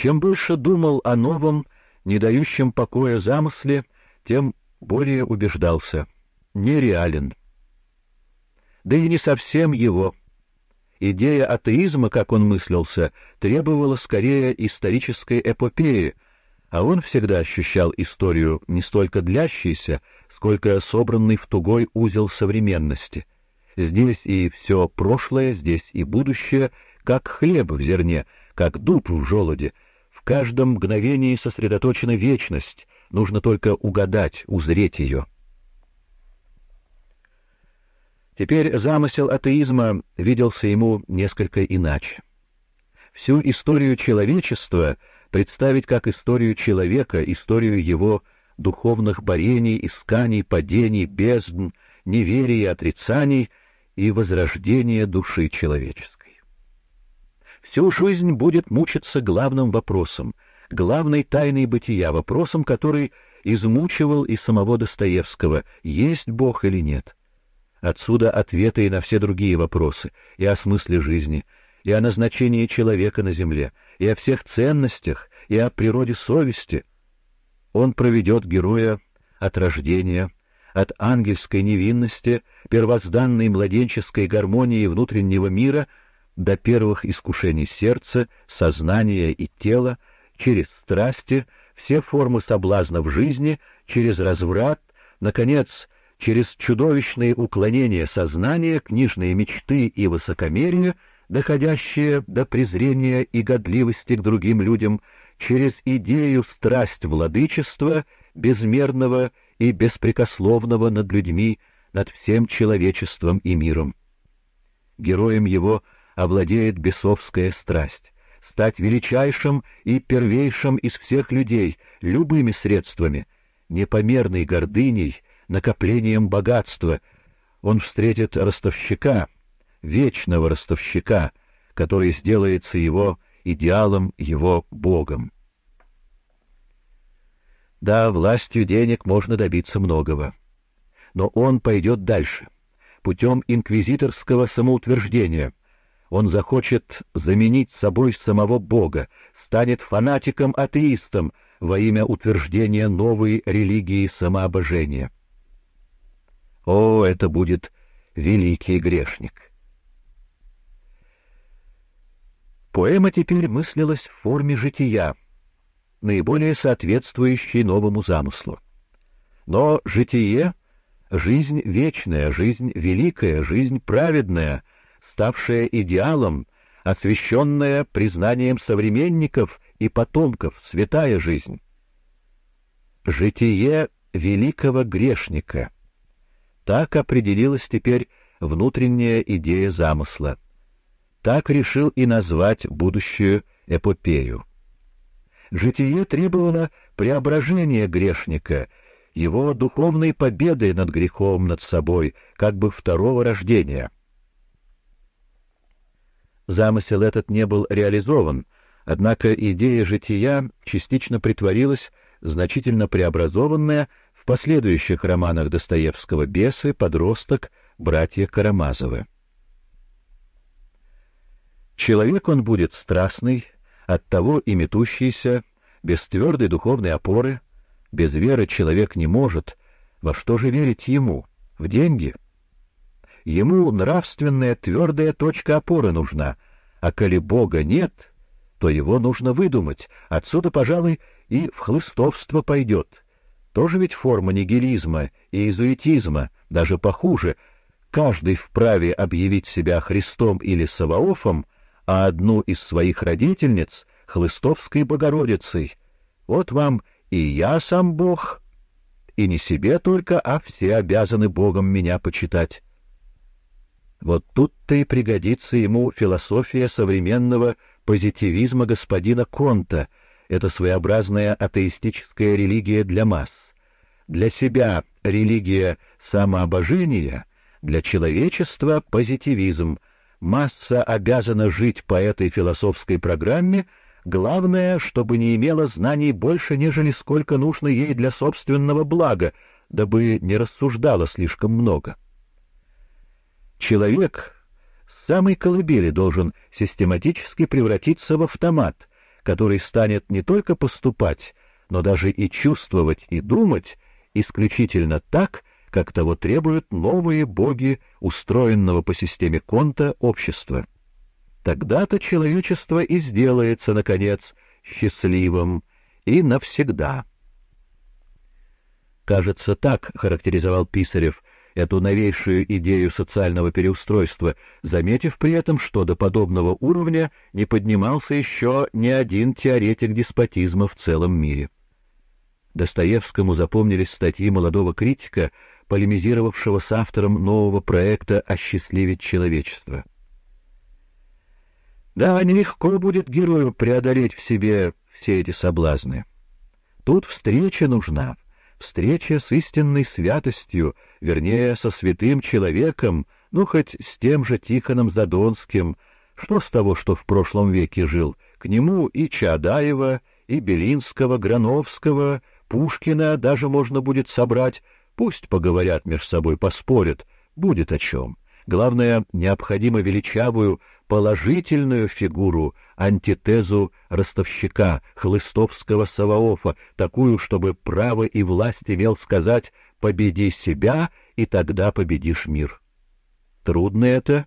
Чем больше думал о новом, не дающем покоя замысле, тем более убеждался — нереален. Да и не совсем его. Идея атеизма, как он мыслился, требовала скорее исторической эпопеи, а он всегда ощущал историю не столько длящейся, сколько собранный в тугой узел современности. Здесь и все прошлое, здесь и будущее, как хлеб в зерне, как дуб в желуде. Каждом мгновении сосредоточена вечность, нужно только угадать, узреть ее. Теперь замысел атеизма виделся ему несколько иначе. Всю историю человечества представить как историю человека, историю его духовных борений, исканий, падений, бездн, неверия, отрицаний и возрождения души человеческой. Всю жизнь будет мучиться главным вопросом, главной тайной бытия, вопросом, который измучивал и самого Достоевского: есть Бог или нет. Отсюда ответы и на все другие вопросы, и о смысле жизни, и о назначении человека на земле, и о всех ценностях, и о природе совести. Он проведет героя от рождения, от ангельской невинности, первозданной младенческой гармонии внутреннего мира до первых искушений сердца, сознания и тела, через страсти, все формы соблазна в жизни, через разврат, наконец, через чудовищные уклонения сознания, книжные мечты и высокомерие, доходящие до презрения и годливости к другим людям, через идею страсть владычества, безмерного и беспрекословного над людьми, над всем человечеством и миром. Героем его овладеет бесовская страсть — стать величайшим и первейшим из всех людей любыми средствами, непомерной гордыней, накоплением богатства. Он встретит ростовщика, вечного ростовщика, который сделается его идеалом, его богом. Да, властью денег можно добиться многого. Но он пойдет дальше, путем инквизиторского самоутверждения. Он захочет заменить собой самого Бога, станет фанатиком-атеистом во имя утверждения новой религии самообожения. О, это будет великий грешник! Поэма теперь мыслилась в форме жития, наиболее соответствующей новому замыслу. Но житие — жизнь вечная, жизнь великая, жизнь праведная, ставшая идеалом, освященная признанием современников и потомков, святая жизнь. Житие великого грешника — так определилась теперь внутренняя идея замысла. Так решил и назвать будущую эпопею. Житие требовало преображения грешника, его духовной победы над грехом, над собой, как бы второго рождения. Замысел этот не был реализован, однако идея жития частично притворилась, значительно преобразованная в последующих романах Достоевского «Бесы», «Подросток», «Братья Карамазовы». Человек он будет страстный, оттого и метущийся, без твердой духовной опоры, без веры человек не может. Во что же верить ему? В деньги? Ему нравственная твердая точка опоры нужна, а коли Бога нет, то его нужно выдумать. Отсюда, пожалуй, и в хлыстовство пойдет, тоже ведь форма нигилизма и иезуитизма, даже похуже. Каждый вправе объявить себя Христом или Саваофом, а одну из своих родительниц — Хлыстовской Богородицей. Вот вам и я сам Бог, и не себе только, а все обязаны Богом меня почитать. Вот тут-то и пригодится ему философия современного позитивизма господина Конта, это своеобразная атеистическая религия для масс для себя религия самообожения, для человечества позитивизм. Масса обязана жить по этой философской программе, главное, чтобы не имела знаний больше, нежели сколько нужно ей для собственного блага, дабы не рассуждала слишком много. Человек с самой колыбели должен систематически превратиться в автомат, который станет не только поступать, но даже и чувствовать и думать исключительно так, как того требуют новые боги устроенного по системе Конта общества. Тогда-то человечество и сделается, наконец, счастливым и навсегда. Кажется, так характеризовал Писарев эту новейшую идею социального переустройства, заметив при этом, что до подобного уровня не поднимался еще ни один теоретик деспотизма в целом мире. Достоевскому запомнились статьи молодого критика, полемизировавшего с автором нового проекта «Осчастливить человечество». Да, нелегко будет герою преодолеть в себе все эти соблазны. Тут встреча нужна, встреча с истинной святостью, вернее, со святым человеком, ну, хоть с тем же Тихоном Задонским. Что с того, что в прошлом веке жил? К нему и Чаадаева, и Белинского, Грановского, Пушкина даже можно будет собрать, пусть поговорят между собой, поспорят, будет о чем. Главное, необходимо величавую, положительную фигуру, антитезу ростовщика, хлыстовского Саваофа, такую, чтобы право и власть имел сказать «победи себя, и тогда победишь мир». Трудно это,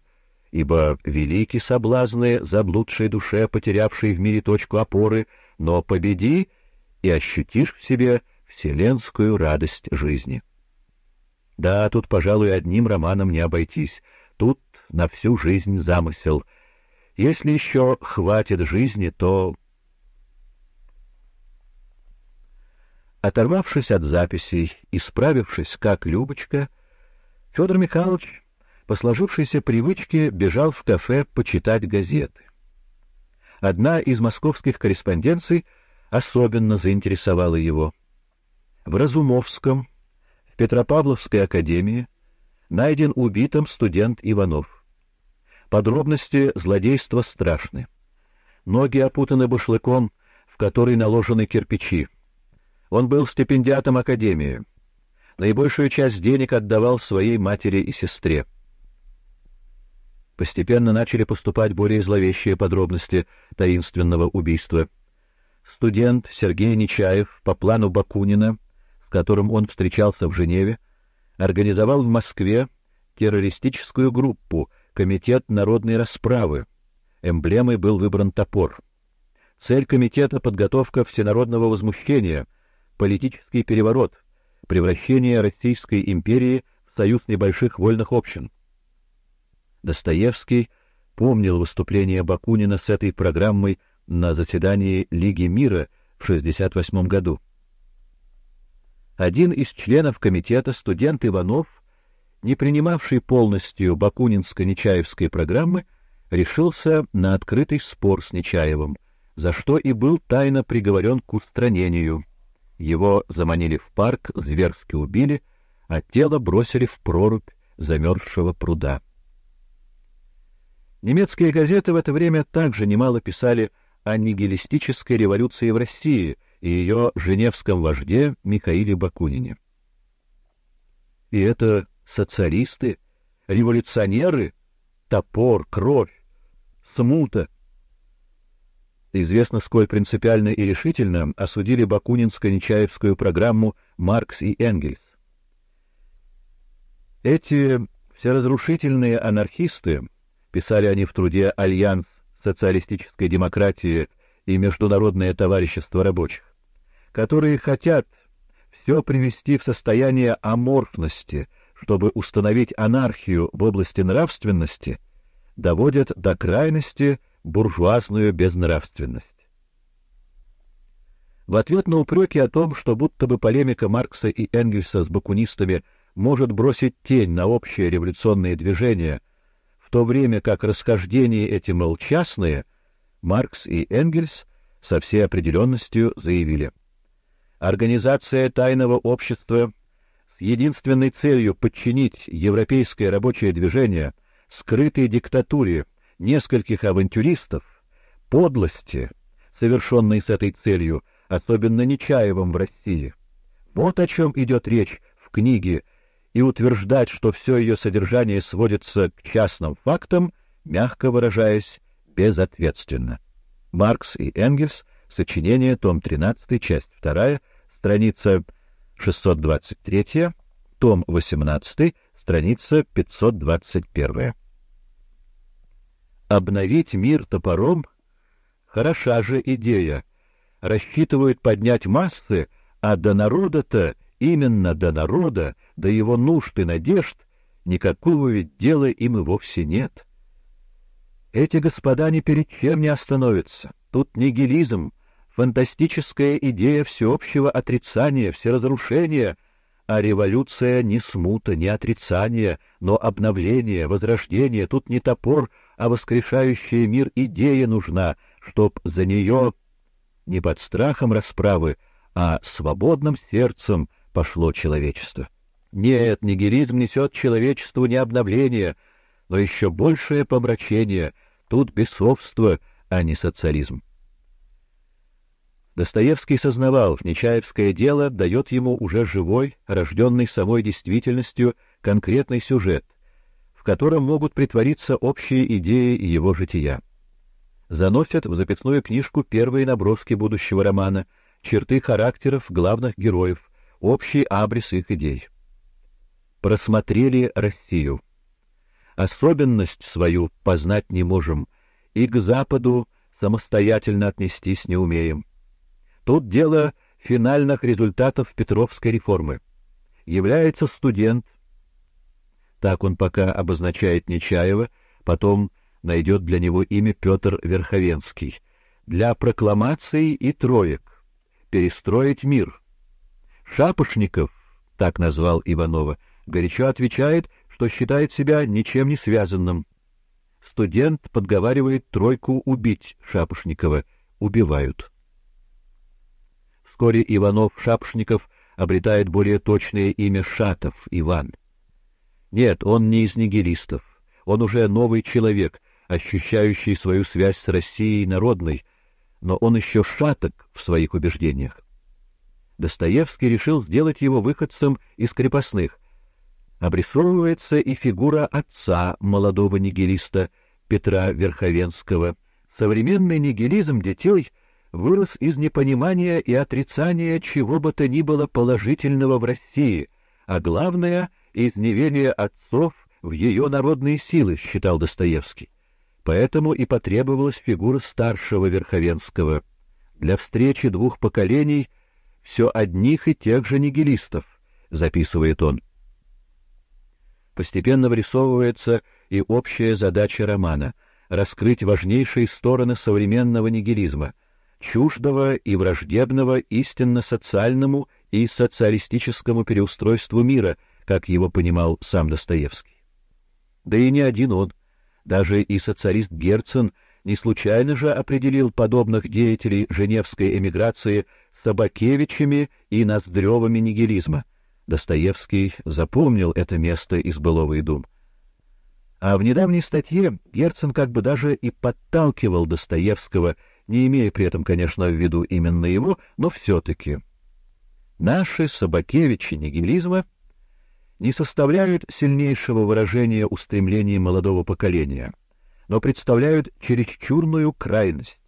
ибо велики соблазны заблудшей душе, потерявшей в мире точку опоры, но победи — и ощутишь в себе вселенскую радость жизни. Да, тут, пожалуй, одним романом не обойтись. Тут на всю жизнь замысел. Если еще хватит жизни, то... Оторвавшись от записей и справившись как Любочка, Федор Михайлович по сложившейся привычке бежал в кафе почитать газеты. Одна из московских корреспонденций — особенно заинтересовало его. В Разумовском, в Петропавловской академии, найден убитым студент Иванов. Подробности злодейства страшны. Ноги опутаны башлыком, в который наложены кирпичи. Он был стипендиатом академии. Наибольшую часть денег отдавал своей матери и сестре. Постепенно начали поступать более зловещие подробности таинственного убийства — студент Сергей Нечаев по плану Бакунина, с которым он встречался в Женеве, организовал в Москве террористическую группу Комитет народной расправы. Эмблемой был выбран топор. Цель комитета подготовка всенародного возмущения, политический переворот, превращение Российской империи в союз небольших вольных общин. Достоевский помнил выступление Бакунина с этой программой на заседании Лиги мира в 68 году. Один из членов комитета, студент Иванов, не принимавший полностью Бакунинско-Нечаевской программы, решился на открытый спор с Нечаевым, за что и был тайно приговорен к устранению. Его заманили в парк, зверски убили, а тело бросили в прорубь замерзшего пруда. Немецкие газеты в это время также немало писали о нигилистической революции в России и ее женевском вожде Михаиле Бакунине. И это социалисты, революционеры, топор, кровь, смута. Известно, сколь принципиально и решительно осудили бакунинско-нечаевскую программу Маркс и Энгельс. Эти всеразрушительные анархисты, писали они в труде «Альянс социалистической демократии и Международное товарищество рабочих, которые хотят все привести в состояние аморфности, чтобы установить анархию в области нравственности, доводят до крайности буржуазную безнравственность. В ответ на упреки о том, что будто бы полемика Маркса и Энгельса с бакунистами может бросить тень на общее революционное движение – то время как расхождения эти мол частные, Маркс и Энгельс со всей определенностью заявили: организация тайного общества единственной целью подчинить европейское рабочее движение скрытой диктатуре нескольких авантюристов, подлости, совершенной с этой целью, особенно Нечаевым в России. Вот о чем идет речь в книге и утверждать, что все ее содержание сводится к частным фактам, мягко выражаясь, безответственно. Маркс и Энгельс, сочинение, том 13, часть 2, страница 623, том 18, страница 521. Обновить мир топором — хороша же идея. Рассчитывают поднять массы, а до народа-то, именно до народа, до его нужд и надежд, никакого ведь дела им и вовсе нет. Эти господа ни перед чем не остановятся. Тут нигилизм, фантастическая идея всеобщего отрицания, всеразрушения, а революция не смута, не отрицание, но обновление, возрождение. Тут не топор, а воскрешающая мир идея нужна, чтоб за нее не под страхом расправы, а свободным сердцем пошло человечество. Нет, нигилизм несет человечеству не обновление, но еще большее помрачение. Тут бесовство, а не социализм. Достоевский сознавал, Нечаевское дело дает ему уже живой, рожденный самой действительностью, конкретный сюжет, в котором могут притвориться общие идеи его жития. Заносят в записную книжку первые наброски будущего романа, черты характеров главных героев, общий абрис их идей. Просмотрели Россию. Особенность свою познать не можем, и к Западу самостоятельно отнестись не умеем. Тут дело финальных результатов Петровской реформы. Является студент, так он пока обозначает Нечаева, потом найдет для него имя Петр Верховенский, для прокламаций и троек, перестроить мир. Шапошников, так назвал Иванова, горячо отвечает, что считает себя ничем не связанным. Студент подговаривает тройку убить Шапошникова, убивают. Вскоре Иванов-Шапшников обретает более точное имя Шатов Иван. Нет, он не из нигилистов. Он уже новый человек, ощущающий свою связь с Россией народной, но он еще шаток в своих убеждениях. Достоевский решил сделать его выходцем из крепостных. Обрисовывается и фигура отца молодого нигилиста Петра Верховенского. Современный нигилизм детей — вырос из непонимания и отрицания чего бы то ни было положительного в России, а главное — из неверия отцов в ее народные силы, считал Достоевский. Поэтому и потребовалась фигура старшего Верховенского для встречи двух поколений все одних и тех же нигилистов, записывает он. Постепенно вырисовывается и общая задача романа — раскрыть важнейшие стороны современного нигилизма — чуждого и враждебного истинно социальному и социалистическому переустройству мира, как его понимал сам Достоевский. Да и не один он, даже и социалист Герцен не случайно же определил подобных деятелей женевской эмиграции Собакевичами и Ноздревыми нигилизма. Достоевский запомнил это место из былого и дум. А в недавней статье Герцен как бы даже и подталкивал Достоевского не имея при этом, конечно, в виду именно его, но все-таки. Наши собакевичи нигилизма не составляют сильнейшего выражения устремлений молодого поколения, но представляют чересчурную крайность.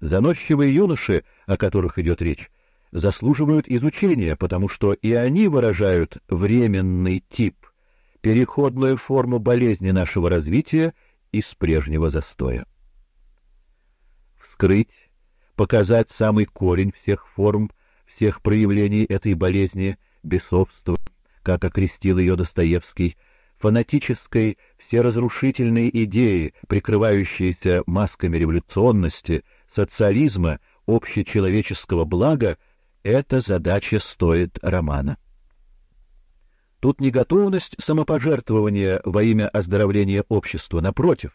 Заносчивые юноши, о которых идет речь, заслуживают изучения, потому что и они выражают временный тип, переходную форму болезни нашего развития из прежнего застоя вскрыть, показать самый корень всех форм, всех проявлений этой болезни, бесовства, как окрестил ее Достоевский, фанатической, всеразрушительной идеи, прикрывающейся масками революционности, социализма, общечеловеческого блага, эта задача стоит романа. Тут не готовность самопожертвования во имя оздоровления общества, напротив,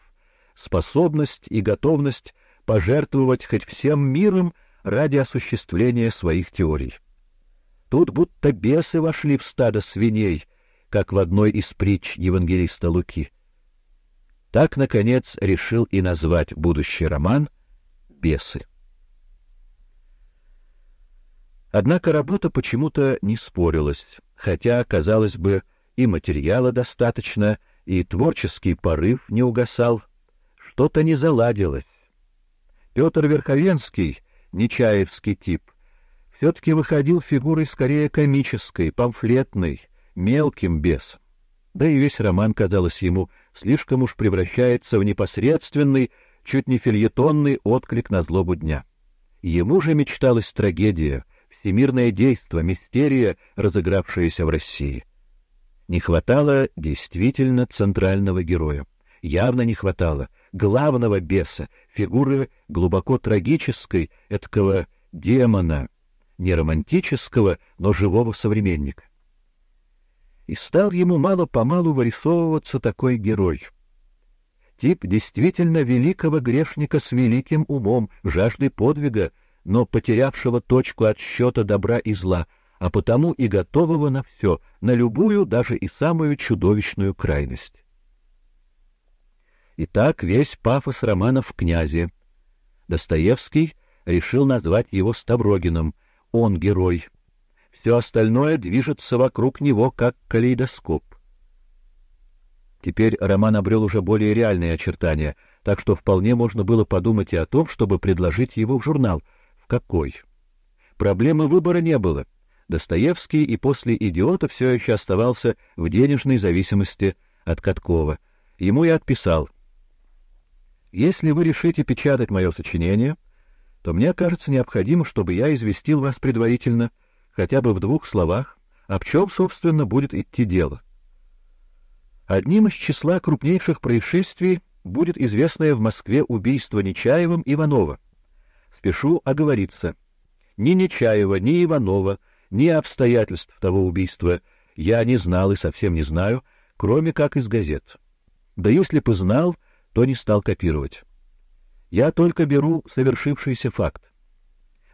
способность и готовность пожертвовать хоть всем миром ради осуществления своих теорий. Тут будто бесы вошли в стадо свиней, как в одной из притч евангелиста Луки. Так, наконец, решил и назвать будущий роман «Бесы». Однако работа почему-то не спорилась, хотя, казалось бы, и материала достаточно, и творческий порыв не угасал, что-то не заладилось Петр Верховенский, Нечаевский тип, все-таки выходил фигурой скорее комической, памфлетной, мелким бесом. Да и весь роман, казалось ему, слишком уж превращается в непосредственный, чуть не фильетонный отклик на злобу дня. Ему же мечталась трагедия, всемирное действо, мистерия, разыгравшаяся в России. Не хватало действительно центрального героя. Явно не хватало главного беса, фигуры глубоко трагической, этого демона, не романтического, но живого современника. И стал ему мало-помалу вырисовываться такой герой. Тип действительно великого грешника с великим умом, жаждой подвига, но потерявшего точку отсчета добра и зла, а потому и готового на все, на любую, даже и самую чудовищную крайность. Итак, весь пафос романа в князе. Достоевский решил назвать его Ставрогиным, он герой. Все остальное движется вокруг него, как калейдоскоп. Теперь роман обрел уже более реальные очертания, так что вполне можно было подумать и о том, чтобы предложить его в журнал. В какой? Проблемы выбора не было. Достоевский и после «Идиота» все еще оставался в денежной зависимости от Каткова. Ему я отписал. «Если вы решите печатать мое сочинение, то мне кажется необходимо, чтобы я известил вас предварительно, хотя бы в двух словах, об чем, собственно, будет идти дело. Одним из числа крупнейших происшествий будет известное в Москве убийство Нечаевым Иванова. Спешу оговориться. Ни Нечаева, ни Иванова, ни обстоятельств того убийства я не знал и совсем не знаю, кроме как из газет. Да если бы знал, то не стал копировать. Я только беру совершившийся факт.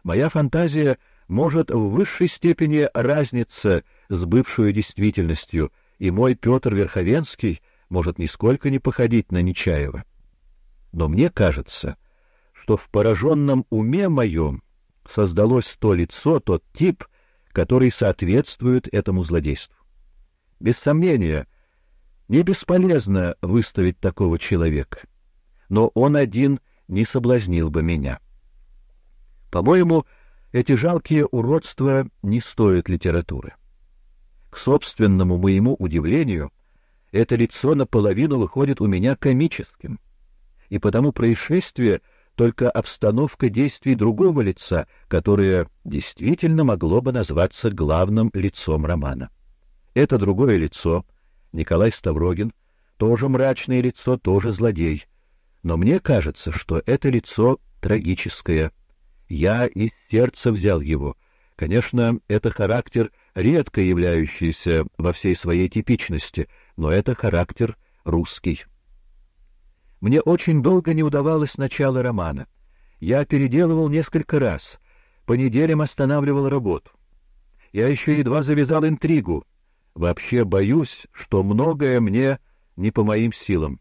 Моя фантазия может в высшей степени разниться с бывшей действительностью, и мой Петр Верховенский может нисколько не походить на Нечаева. Но мне кажется, что в пораженном уме моем создалось то лицо, тот тип, который соответствует этому злодейству. Без сомнения, не бесполезно выставить такого человека, но он один — не соблазнил бы меня. По-моему, эти жалкие уродства не стоят литературы. К собственному моему удивлению, это лицо наполовину выходит у меня комическим, и потому происшествие только обстановка действий другого лица, которое действительно могло бы назваться главным лицом романа. Это другое лицо, Николай Ставрогин, тоже мрачное лицо, тоже злодей, но мне кажется, что это лицо трагическое. Я из сердца взял его. Конечно, это характер, редко являющийся во всей своей типичности, но это характер русский. Мне очень долго не удавалось начало романа. Я переделывал несколько раз, по неделям останавливал работу. Я еще едва завязал интригу. Вообще боюсь, что многое мне не по моим силам.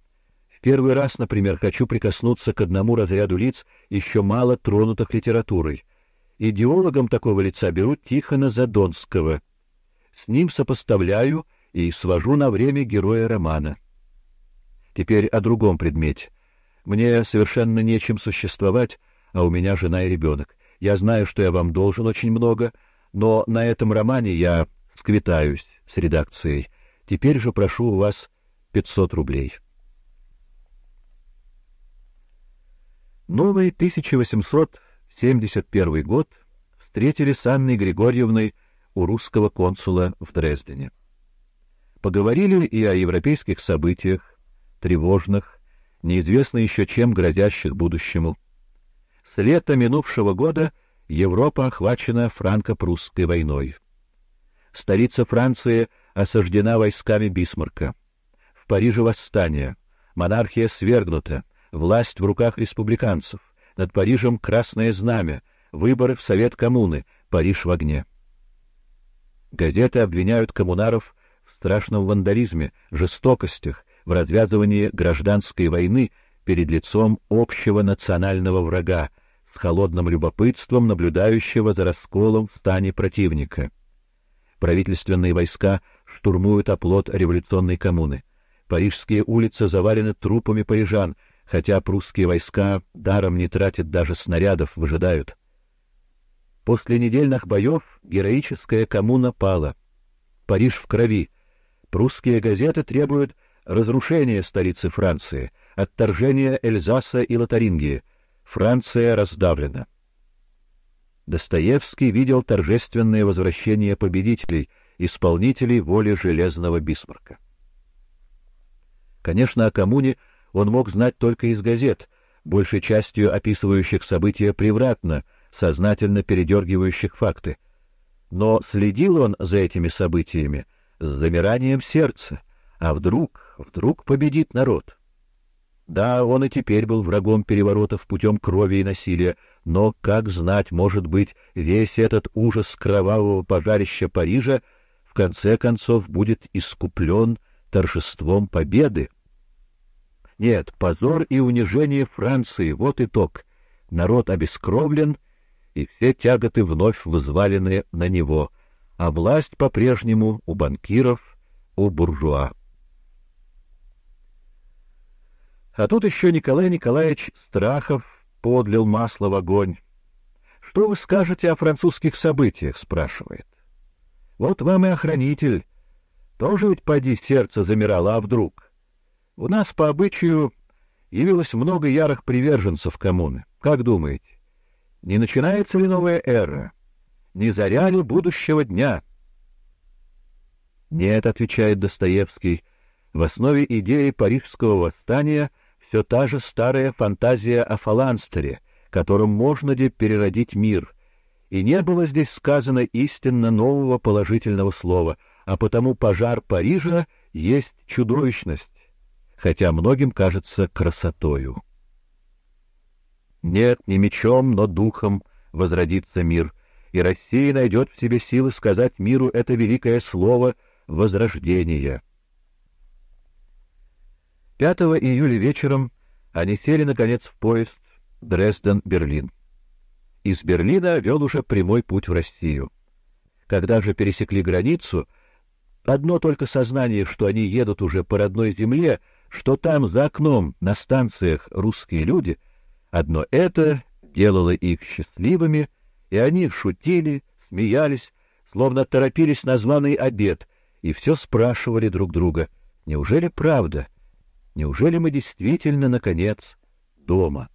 Первый раз, например, хочу прикоснуться к одному разряду лиц, еще мало тронутых литературой. Идеологом такого лица берут Тихона Задонского. С ним сопоставляю и свожу на время героя романа. Теперь о другом предмете. Мне совершенно нечем существовать, а у меня жена и ребенок. Я знаю, что я вам должен очень много, но на этом романе я сквитаюсь с редакцией. Теперь же прошу у вас 500 рублей. Новый 1871 год встретили с Анной Григорьевной у русского консула в Дрездене. Поговорили и о европейских событиях, тревожных, неизвестно еще чем грозящих будущему. С лета минувшего года Европа охвачена франко-прусской войной. Столица Франции осаждена войсками Бисмарка. В Париже восстание, монархия свергнута, власть в руках республиканцев, над Парижем красное знамя, выборы в Совет коммуны, Париж в огне. Газеты обвиняют коммунаров в страшном вандализме, жестокостях, в развязывании гражданской войны перед лицом общего национального врага, с холодным любопытством наблюдающего за расколом в стане противника. Правительственные войска штурмуют оплот революционной коммуны. Парижские улицы завалены трупами парижан, хотя прусские войска даром не тратят даже снарядов, выжидают. После недельных боев героическая коммуна пала. Париж в крови. Прусские газеты требуют разрушения столицы Франции, отторжения Эльзаса и Лотарингии. Франция раздавлена. Достоевский видел торжественное возвращение победителей, исполнителей воли железного Бисмарка. Конечно, о коммуне он мог знать только из газет, большей частью описывающих события превратно, сознательно передергивающих факты. Но следил он за этими событиями с замиранием сердца. А вдруг, вдруг победит народ? Да, он и теперь был врагом переворотов путем крови и насилия, но как знать, может быть, весь этот ужас кровавого пожарища Парижа в конце концов будет искуплен торжеством победы? Нет, позор и унижение Франции вот итог. Народ обескровлен, и все тяготы вновь взвалены на него, а власть по-прежнему у банкиров, у буржуа. А тут еще Николай Николаевич Страхов подлил масло в огонь. Что вы скажете о французских событиях, спрашивает. Вот вам и охранитель. Тоже ведь поди сердце замирало, а вдруг? У нас по обычаю явилось много ярых приверженцев коммуны. Как думаете, не начинается ли новая эра? Не заря ли будущего дня? Нет, отвечает Достоевский. В основе идеи парижского восстания все та же старая фантазия о фаланстере, которым можно ли переродить мир. И не было здесь сказано истинно нового положительного слова, а потому пожар Парижа есть чудовищность, хотя многим кажется красотою. Нет, не мечом, но духом возродится мир, и Россия найдет в себе силы сказать миру это великое слово возрождения. 5 июля вечером они сели наконец в поезд Дрезден-Берлин. Из Берлина вел уже прямой путь в Россию. Когда же пересекли границу, одно только сознание, что они едут уже по родной земле, что там за окном на станциях русские люди — Одно это делало их счастливыми, и они шутили, смеялись, словно торопились на званый обед, и все спрашивали друг друга: неужели правда? Неужели мы действительно наконец дома?